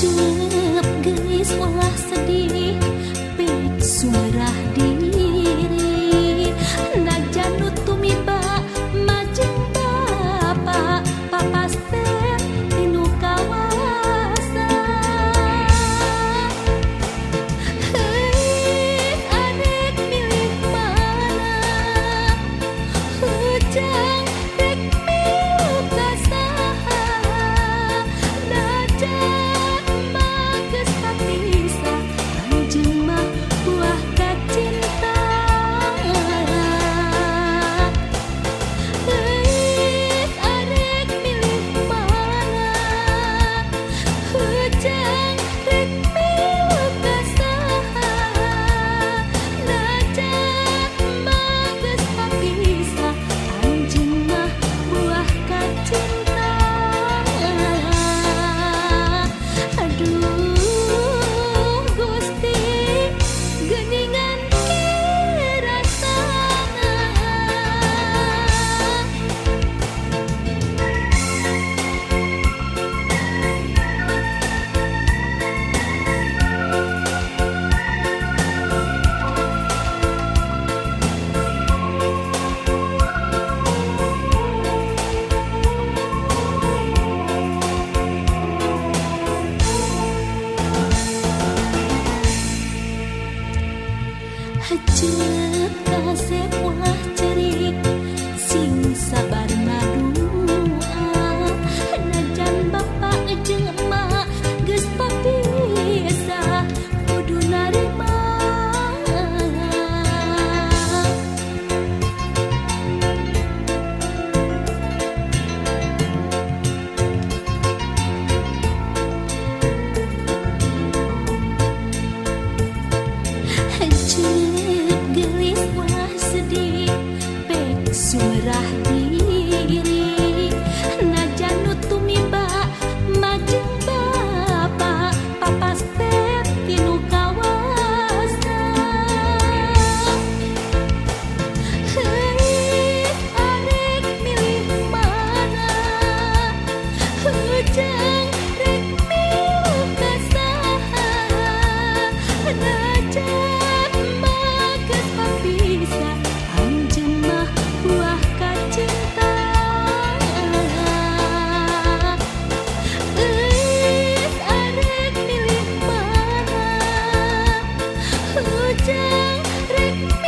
to 曾经 geningan